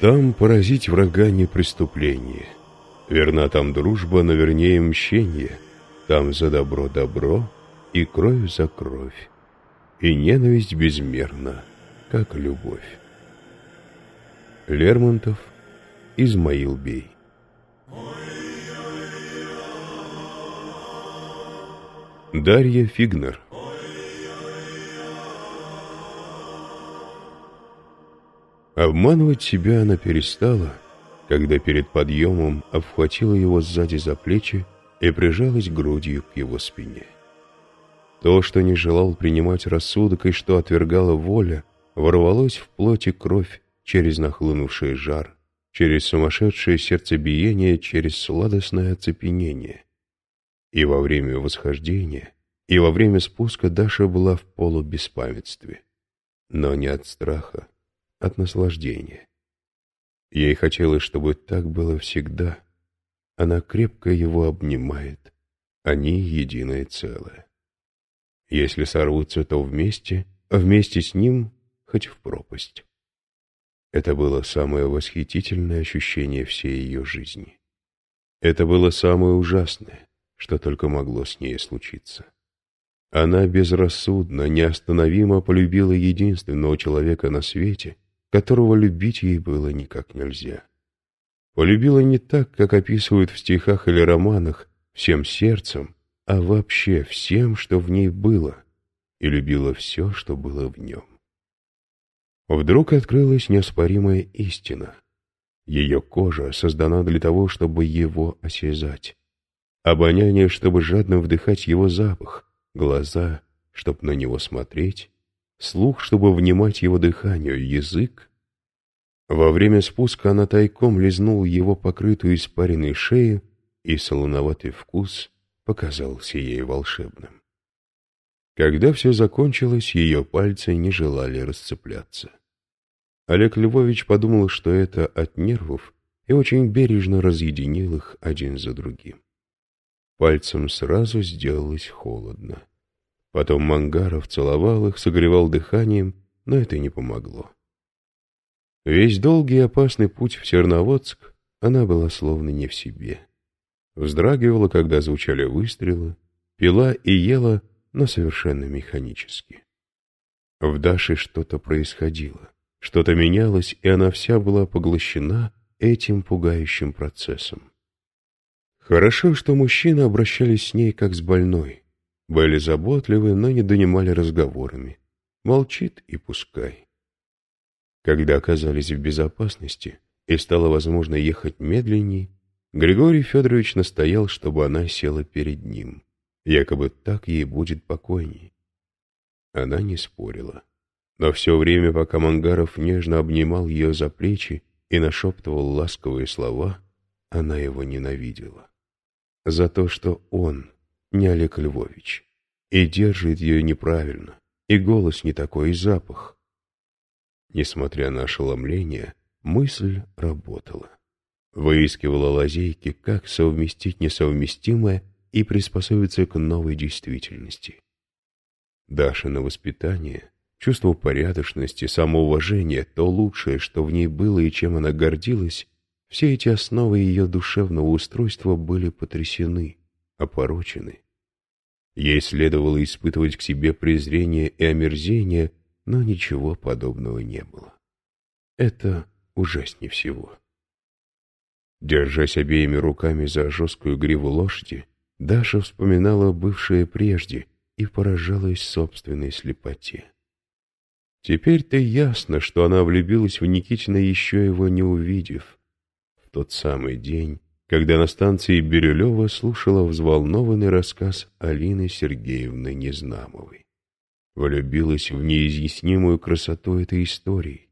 Там поразить врага не преступление. Верна там дружба, но вернее мщение. Там за добро добро и кровь за кровь. И ненависть безмерна, как любовь. Лермонтов, Измаил Бей. Дарья Фигнер Обманывать себя она перестала, когда перед подъемом обхватила его сзади за плечи и прижалась грудью к его спине. То, что не желал принимать рассудок и что отвергала воля, ворвалось в плоти кровь через нахлынувший жар, через сумасшедшее сердцебиение, через сладостное оцепенение. И во время восхождения, и во время спуска Даша была в полубеспамятстве. Но не от страха, от наслаждения. Ей хотелось, чтобы так было всегда. Она крепко его обнимает. Они единое целое. Если сорвутся, то вместе, а вместе с ним хоть в пропасть. Это было самое восхитительное ощущение всей ее жизни. Это было самое ужасное, что только могло с ней случиться. Она безрассудно, неостановимо полюбила единственного человека на свете — которого любить ей было никак нельзя. Полюбила не так, как описывают в стихах или романах, всем сердцем, а вообще всем, что в ней было, и любила все, что было в нем. Вдруг открылась неоспоримая истина. Ее кожа создана для того, чтобы его осязать. Обоняние, чтобы жадно вдыхать его запах, глаза, чтобы на него смотреть, слух, чтобы внимать его дыханию, язык. Во время спуска она тайком лизнул его покрытую испаренной шею, и солоноватый вкус показался ей волшебным. Когда все закончилось, ее пальцы не желали расцепляться. Олег Львович подумал, что это от нервов, и очень бережно разъединил их один за другим. Пальцем сразу сделалось холодно. Потом Мангаров целовал их, согревал дыханием, но это не помогло. Весь долгий и опасный путь в Серноводск она была словно не в себе. Вздрагивала, когда звучали выстрелы, пила и ела, но совершенно механически. В Даше что-то происходило, что-то менялось, и она вся была поглощена этим пугающим процессом. Хорошо, что мужчины обращались с ней как с больной, были заботливы, но не донимали разговорами. Молчит и пускай. Когда оказались в безопасности и стало возможно ехать медленней, Григорий Федорович настоял, чтобы она села перед ним. Якобы так ей будет покойней. Она не спорила. Но все время, пока Мангаров нежно обнимал ее за плечи и нашептывал ласковые слова, она его ненавидела. За то, что он не Олег Львович. И держит ее неправильно, и голос не такой, и запах. Несмотря на ошеломление, мысль работала. Выискивала лазейки, как совместить несовместимое и приспособиться к новой действительности. Даша на воспитание, чувство порядочности, самоуважение, то лучшее, что в ней было и чем она гордилась, все эти основы ее душевного устройства были потрясены, опорочены. Ей следовало испытывать к себе презрение и омерзение, но ничего подобного не было. Это ужаснее всего. Держась обеими руками за жесткую гриву лошади, Даша вспоминала бывшее прежде и поражалась собственной слепоте. Теперь-то ясно, что она влюбилась в Никитина, еще его не увидев. В тот самый день, когда на станции Бирюлева слушала взволнованный рассказ Алины Сергеевны Незнамовой. Влюбилась в неизъяснимую красоту этой истории,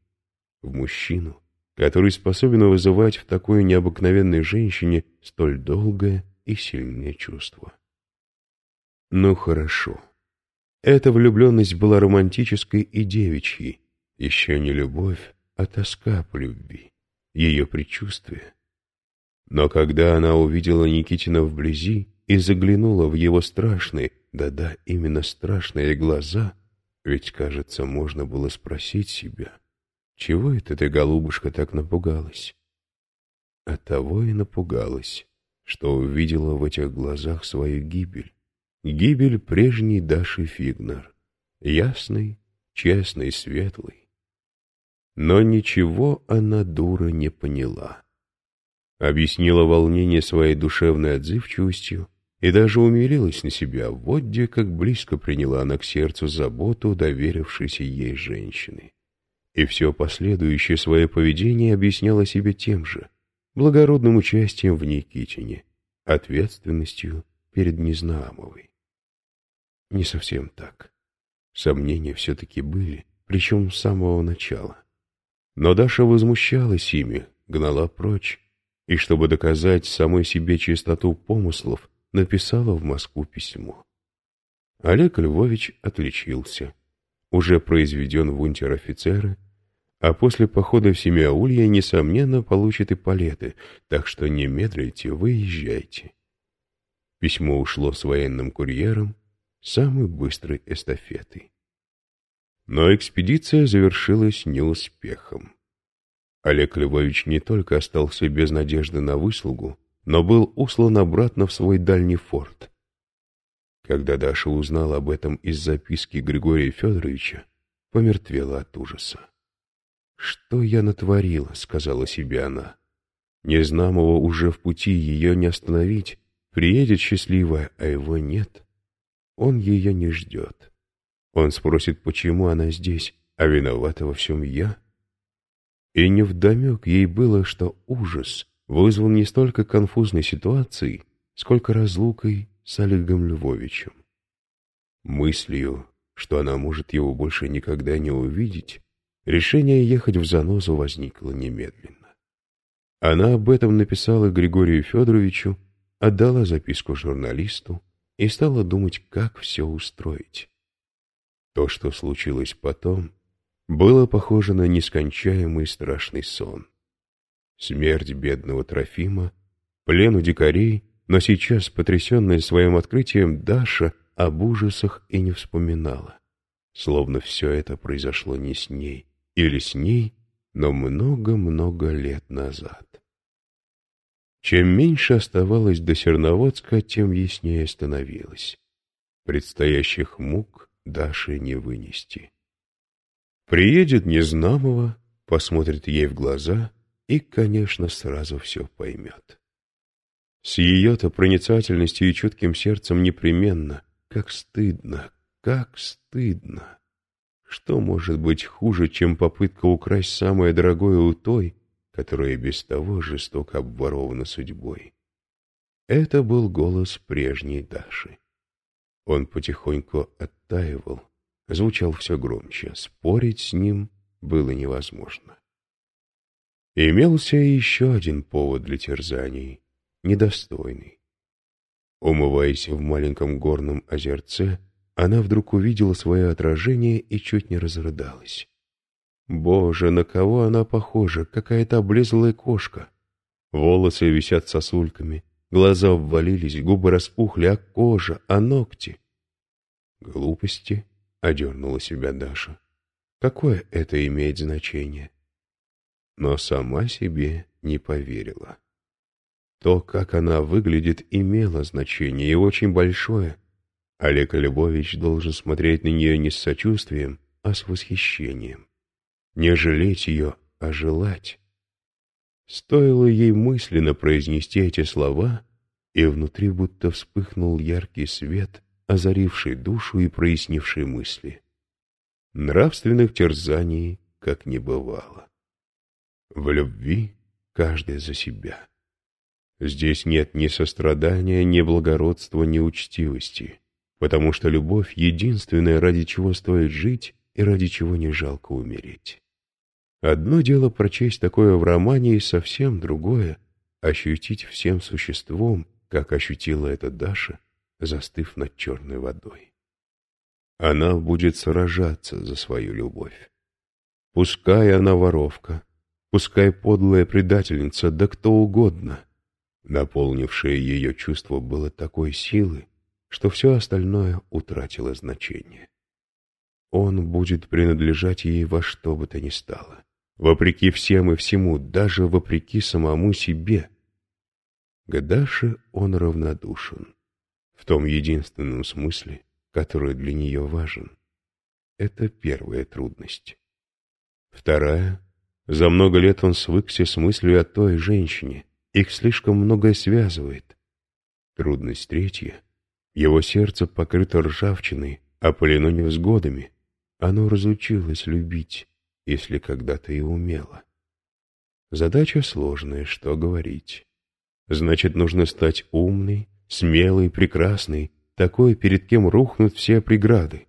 в мужчину, который способен вызывать в такой необыкновенной женщине столь долгое и сильное чувство. Ну хорошо. Эта влюбленность была романтической и девичьей, еще не любовь, а тоска по любви, ее предчувствие. Но когда она увидела Никитина вблизи и заглянула в его страшные, да-да, именно страшные глаза, ведь, кажется, можно было спросить себя, чего это ты, голубушка, так напугалась? Оттого и напугалась, что увидела в этих глазах свою гибель. Гибель прежней Даши Фигнер, ясной, честной, светлой. Но ничего она, дура, не поняла. Объяснила волнение своей душевной отзывчивостью и даже умилилась на себя, вот где как близко приняла она к сердцу заботу доверившейся ей женщины. И все последующее свое поведение объясняла себе тем же, благородным участием в Никитине, ответственностью перед Незнамовой. Не совсем так. Сомнения все-таки были, причем с самого начала. Но Даша возмущалась ими, гнала прочь, и, чтобы доказать самой себе чистоту помыслов, написала в Москву письмо. Олег Львович отличился, уже произведен в унтер-офицеры, а после похода в Семиаулье, несомненно, получит и палеты, так что не медляйте, выезжайте. Письмо ушло с военным курьером, самой быстрой эстафетой. Но экспедиция завершилась неуспехом. Олег Львович не только остался без надежды на выслугу, но был услан обратно в свой дальний форт. Когда Даша узнала об этом из записки Григория Федоровича, помертвела от ужаса. «Что я натворила?» — сказала себе она. Незнамого уже в пути ее не остановить, приедет счастливая, а его нет. Он ее не ждет. Он спросит, почему она здесь, а виновата во всем я. И невдомек ей было, что ужас вызван не столько конфузной ситуацией, сколько разлукой с Олегом Львовичем. Мыслью, что она может его больше никогда не увидеть, решение ехать в занозу возникло немедленно. Она об этом написала Григорию Федоровичу, отдала записку журналисту и стала думать, как все устроить. То, что случилось потом, было похоже на нескончаемый страшный сон. Смерть бедного Трофима, плен у дикарей, но сейчас, потрясенная своим открытием, Даша об ужасах и не вспоминала. Словно все это произошло не с ней, или с ней, но много-много лет назад. Чем меньше оставалось до Серноводска, тем яснее становилось. Предстоящих мук Даше не вынести. Приедет Незнамова, посмотрит ей в глаза и, конечно, сразу все поймет. С ее-то проницательностью и чутким сердцем непременно, как стыдно, как стыдно. Что может быть хуже, чем попытка украсть самое дорогое у той, которая без того жестоко обворована судьбой? Это был голос прежней Даши. Он потихоньку оттаивал, звучал все громче, спорить с ним было невозможно. Имелся еще один повод для терзаний, недостойный. Умываясь в маленьком горном озерце, она вдруг увидела свое отражение и чуть не разрыдалась. Боже, на кого она похожа, какая-то облезлая кошка. Волосы висят сосульками, глаза ввалились, губы распухли, а кожа, а ногти. Глупости, — одернула себя Даша. Какое это имеет значение? Но сама себе не поверила. То, как она выглядит, имело значение и очень большое. Олег Львович должен смотреть на нее не с сочувствием, а с восхищением. Не жалеть ее, а желать. Стоило ей мысленно произнести эти слова, и внутри будто вспыхнул яркий свет, озаривший душу и прояснивший мысли. Нравственных терзаний как не бывало. В любви каждый за себя. Здесь нет ни сострадания, ни благородства, ни учтивости, потому что любовь — единственное, ради чего стоит жить и ради чего не жалко умереть. Одно дело прочесть такое в романе, и совсем другое — ощутить всем существом, как ощутила это Даша, застыв над черной водой. Она будет сражаться за свою любовь. Пускай она воровка, пускай подлая предательница, да кто угодно. Наполнившее ее чувство было такой силы, что все остальное утратило значение. Он будет принадлежать ей во что бы то ни стало, вопреки всем и всему, даже вопреки самому себе. К Даше он равнодушен, в том единственном смысле, который для нее важен. Это первая трудность. Вторая. За много лет он свыкся с мыслью о той женщине. Их слишком многое связывает. Трудность третья. Его сердце покрыто ржавчиной, опылено невзгодами. Оно разучилось любить, если когда-то и умело. Задача сложная, что говорить. Значит, нужно стать умной, смелой, прекрасной, такой, перед кем рухнут все преграды.